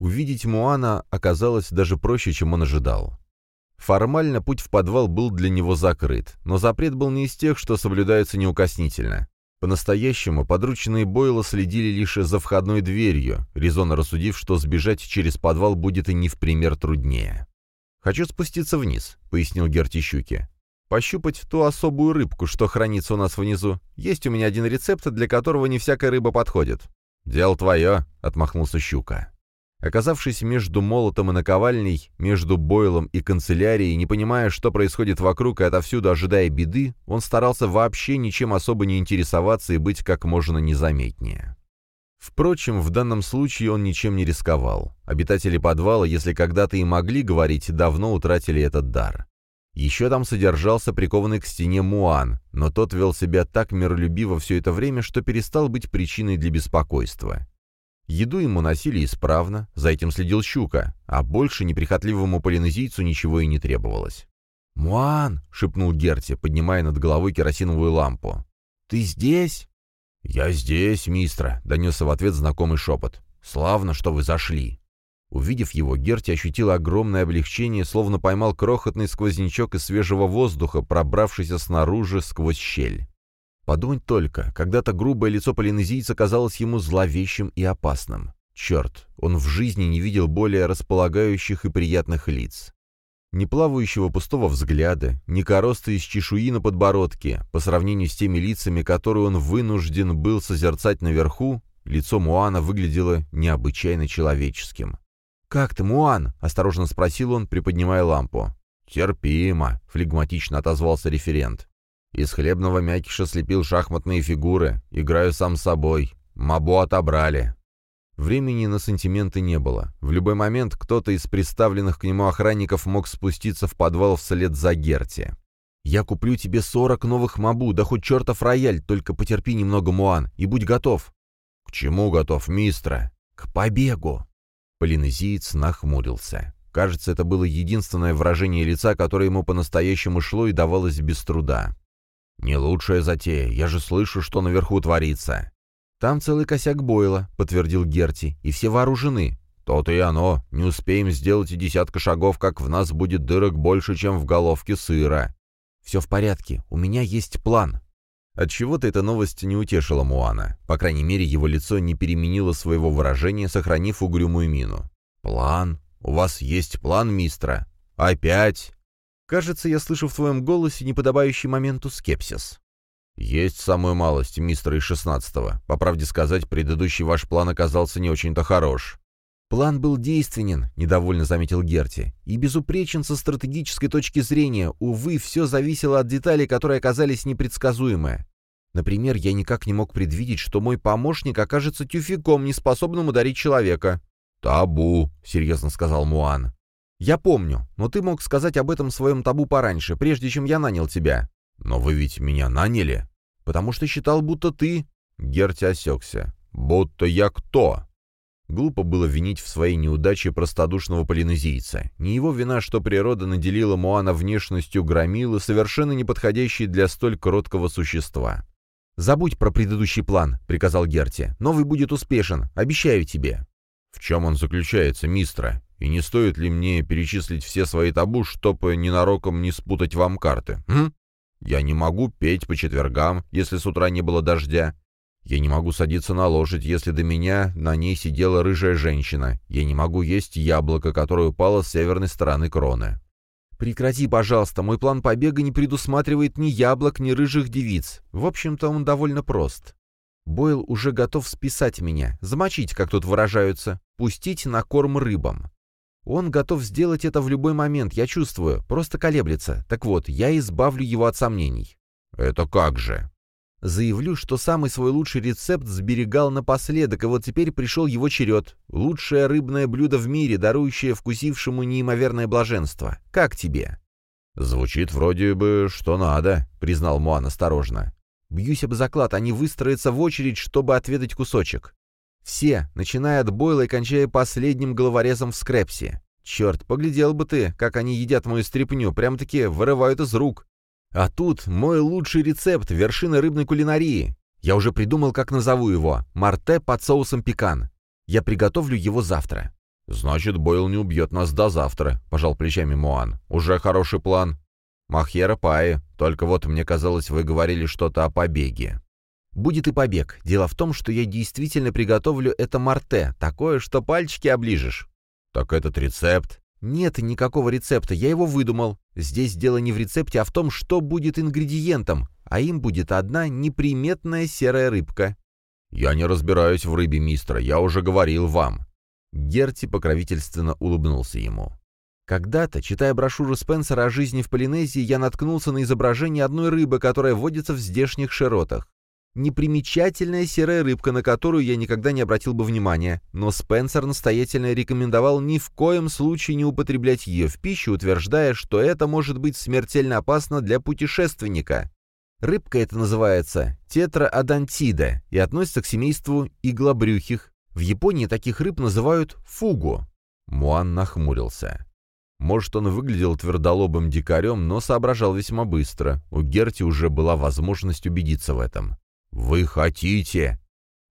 Увидеть Муана оказалось даже проще, чем он ожидал. Формально путь в подвал был для него закрыт, но запрет был не из тех, что соблюдаются неукоснительно. По-настоящему подручные Бойла следили лишь за входной дверью, резонно рассудив, что сбежать через подвал будет и не в пример труднее. «Хочу спуститься вниз», — пояснил Герти Щуки. «Пощупать ту особую рыбку, что хранится у нас внизу. Есть у меня один рецепт, для которого не всякая рыба подходит». «Дело твое», — отмахнулся Щука. Оказавшись между молотом и наковальней, между бойлом и канцелярией, не понимая, что происходит вокруг и отовсюду ожидая беды, он старался вообще ничем особо не интересоваться и быть как можно незаметнее. Впрочем, в данном случае он ничем не рисковал. Обитатели подвала, если когда-то и могли говорить, давно утратили этот дар. Еще там содержался прикованный к стене Муан, но тот вел себя так миролюбиво все это время, что перестал быть причиной для беспокойства. Еду ему носили исправно, за этим следил Щука, а больше неприхотливому полинезийцу ничего и не требовалось. «Муан!» — шепнул Герти, поднимая над головой керосиновую лампу. «Ты здесь?» «Я здесь, мистра», — донесся в ответ знакомый шепот. «Славно, что вы зашли». Увидев его, Герти ощутил огромное облегчение, словно поймал крохотный сквознячок из свежего воздуха, пробравшийся снаружи сквозь щель. Подумать только, когда-то грубое лицо полинезийца казалось ему зловещим и опасным. Черт, он в жизни не видел более располагающих и приятных лиц. Ни плавающего пустого взгляда, ни короста из чешуи на подбородке, по сравнению с теми лицами, которые он вынужден был созерцать наверху, лицо Муана выглядело необычайно человеческим. «Как ты, Муан?» — осторожно спросил он, приподнимая лампу. «Терпимо», — флегматично отозвался референт. Из хлебного мякиша слепил шахматные фигуры. Играю сам собой. Мабу отобрали. Времени на сантименты не было. В любой момент кто-то из представленных к нему охранников мог спуститься в подвал вслед за Герти. «Я куплю тебе сорок новых мабу, да хоть чертов рояль, только потерпи немного, Муан, и будь готов». «К чему готов, мистра?» «К побегу». Полинезиец нахмурился. Кажется, это было единственное выражение лица, которое ему по-настоящему шло и давалось без труда. «Не лучшая затея, я же слышу, что наверху творится». «Там целый косяк Бойла», — подтвердил Герти, — «и все вооружены». «То-то и оно. Не успеем сделать и десятка шагов, как в нас будет дырок больше, чем в головке сыра». «Все в порядке. У меня есть план». Отчего-то эта новость не утешила Муана. По крайней мере, его лицо не переменило своего выражения, сохранив угрюмую мину. «План? У вас есть план, мистра? Опять?» Кажется, я слышу в твоем голосе неподобающий моменту скепсис. Есть самую малость, мистер из шестнадцатого. По правде сказать, предыдущий ваш план оказался не очень-то хорош. «План был действенен», — недовольно заметил Герти, — «и безупречен со стратегической точки зрения. Увы, все зависело от деталей, которые оказались непредсказуемы. Например, я никак не мог предвидеть, что мой помощник окажется тюфяком, неспособным ударить человека». «Табу», — серьезно сказал Муан. «Я помню, но ты мог сказать об этом своем табу пораньше, прежде чем я нанял тебя». «Но вы ведь меня наняли?» «Потому что считал, будто ты...» Герти осекся. «Будто я кто?» Глупо было винить в своей неудаче простодушного полинезийца. Не его вина, что природа наделила Моана внешностью громилы, совершенно неподходящей для столь короткого существа. «Забудь про предыдущий план», — приказал Герти. «Новый будет успешен, обещаю тебе». «В чем он заключается, мистра?» И не стоит ли мне перечислить все свои табу, чтобы ненароком не спутать вам карты? М? Я не могу петь по четвергам, если с утра не было дождя. Я не могу садиться на лошадь, если до меня на ней сидела рыжая женщина. Я не могу есть яблоко, которое упало с северной стороны кроны. «Прекрати, пожалуйста, мой план побега не предусматривает ни яблок, ни рыжих девиц. В общем-то, он довольно прост. Бойл уже готов списать меня, замочить, как тут выражаются, пустить на корм рыбам. Он готов сделать это в любой момент, я чувствую, просто колеблется. Так вот, я избавлю его от сомнений. Это как же? Заявлю, что самый свой лучший рецепт сберегал напоследок, и вот теперь пришел его черед. Лучшее рыбное блюдо в мире, дарующее вкусившему неимоверное блаженство. Как тебе? Звучит вроде бы, что надо, признал Муан осторожно. Бьюсь об заклад, они выстроятся в очередь, чтобы отведать кусочек. Все, начиная от Бойла и кончая последним головорезом в скрепсе. Черт, поглядел бы ты, как они едят мою стряпню, прям-таки вырывают из рук. А тут мой лучший рецепт, вершина рыбной кулинарии. Я уже придумал, как назову его. Марте под соусом пекан. Я приготовлю его завтра. «Значит, Бойл не убьет нас до завтра», — пожал плечами Муан. «Уже хороший план». «Махьера Паи, только вот мне казалось, вы говорили что-то о побеге». «Будет и побег. Дело в том, что я действительно приготовлю это марте, такое, что пальчики оближешь». «Так этот рецепт?» «Нет никакого рецепта, я его выдумал. Здесь дело не в рецепте, а в том, что будет ингредиентом, а им будет одна неприметная серая рыбка». «Я не разбираюсь в рыбе, мистер, я уже говорил вам. Герти покровительственно улыбнулся ему. Когда-то, читая брошюру Спенсера о жизни в Полинезии, я наткнулся на изображение одной рыбы, которая водится в здешних широтах. Непримечательная серая рыбка, на которую я никогда не обратил бы внимания, но Спенсер настоятельно рекомендовал ни в коем случае не употреблять ее в пищу, утверждая, что это может быть смертельно опасно для путешественника. Рыбка эта называется тетраадонтида и относится к семейству иглобрюхих, в Японии таких рыб называют фугу. Муан нахмурился. Может, он выглядел твердолобым дикарем, но соображал весьма быстро. У Герти уже была возможность убедиться в этом. «Вы хотите?»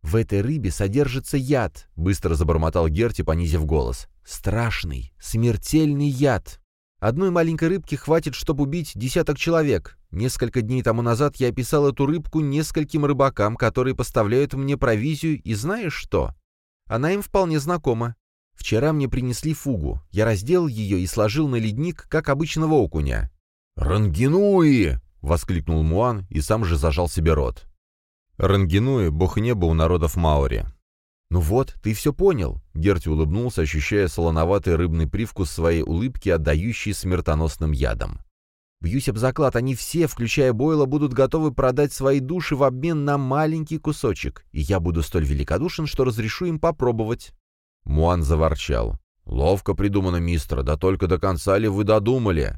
«В этой рыбе содержится яд», — быстро забормотал Герти, понизив голос. «Страшный, смертельный яд. Одной маленькой рыбки хватит, чтобы убить десяток человек. Несколько дней тому назад я описал эту рыбку нескольким рыбакам, которые поставляют мне провизию, и знаешь что? Она им вполне знакома. Вчера мне принесли фугу. Я разделал ее и сложил на ледник, как обычного окуня. «Рангенуи!» — воскликнул Муан и сам же зажал себе рот. Рангенуи — бог неба у народов Маори. «Ну вот, ты все понял», — Герти улыбнулся, ощущая солоноватый рыбный привкус своей улыбки, отдающий смертоносным ядом. «Бьюсь об заклад, они все, включая Бойла, будут готовы продать свои души в обмен на маленький кусочек, и я буду столь великодушен, что разрешу им попробовать». Муан заворчал. «Ловко придумано, мистер, да только до конца ли вы додумали?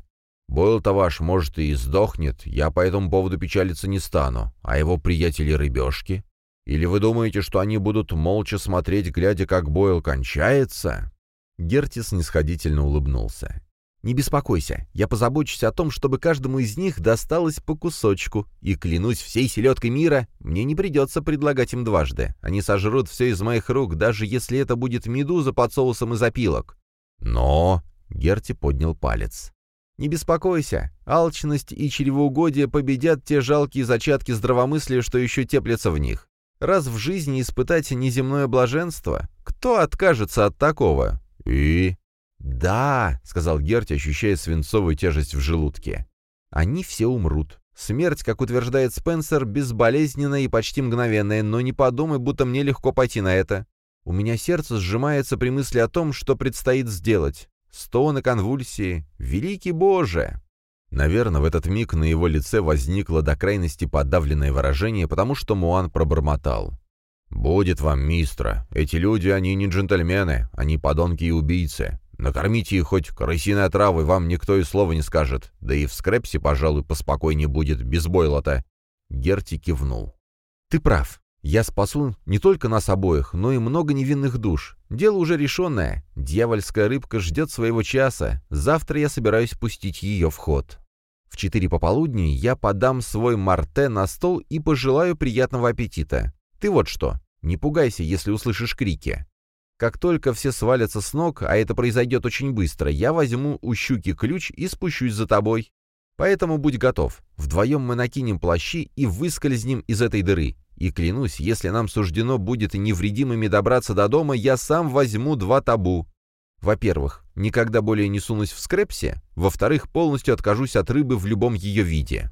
Бойл-то ваш, может, и сдохнет, я по этому поводу печалиться не стану, а его приятели-рыбешки? Или вы думаете, что они будут молча смотреть, глядя, как Бойл кончается?» Гертис снисходительно улыбнулся. Не беспокойся, я позабочусь о том, чтобы каждому из них досталось по кусочку, и, клянусь всей селедкой мира, мне не придется предлагать им дважды. Они сожрут все из моих рук, даже если это будет медуза под соусом из опилок. Но... Герти поднял палец. «Не беспокойся, алчность и чревоугодие победят те жалкие зачатки здравомыслия, что еще теплятся в них. Раз в жизни испытать неземное блаженство, кто откажется от такого?» «И...» «Да», — сказал Герти, ощущая свинцовую тяжесть в желудке. «Они все умрут. Смерть, как утверждает Спенсер, безболезненная и почти мгновенная, но не подумай, будто мне легко пойти на это. У меня сердце сжимается при мысли о том, что предстоит сделать. Стоны конвульсии. Великий Боже!» Наверное, в этот миг на его лице возникло до крайности подавленное выражение, потому что Муан пробормотал. «Будет вам, мистра. Эти люди, они не джентльмены, они подонки и убийцы. Накормите их хоть крысиной отравой, вам никто и слова не скажет. Да и в скрепсе, пожалуй, поспокойнее будет, без бойла-то». Герти кивнул. «Ты прав. Я спасу не только нас обоих, но и много невинных душ. Дело уже решенное. Дьявольская рыбка ждет своего часа. Завтра я собираюсь пустить ее в ход. В четыре пополудни я подам свой марте на стол и пожелаю приятного аппетита. Ты вот что, не пугайся, если услышишь крики. Как только все свалятся с ног, а это произойдет очень быстро, я возьму у щуки ключ и спущусь за тобой. Поэтому будь готов. Вдвоем мы накинем плащи и выскользнем из этой дыры. И клянусь, если нам суждено будет невредимыми добраться до дома, я сам возьму два табу. Во-первых, никогда более не сунусь в скрепсе. Во-вторых, полностью откажусь от рыбы в любом ее виде.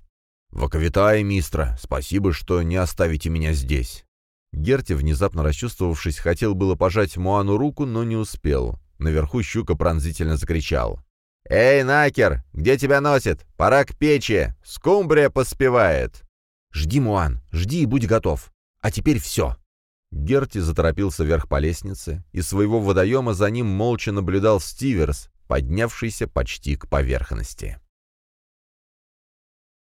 «Воковитая, мистра, спасибо, что не оставите меня здесь». Герти, внезапно расчувствовавшись, хотел было пожать Муану руку, но не успел. Наверху щука пронзительно закричал. «Эй, Накер, где тебя носит? Пора к печи! Скумбрия поспевает!» «Жди, Муан, жди и будь готов. А теперь все!» Герти заторопился вверх по лестнице, и своего водоема за ним молча наблюдал Стиверс, поднявшийся почти к поверхности.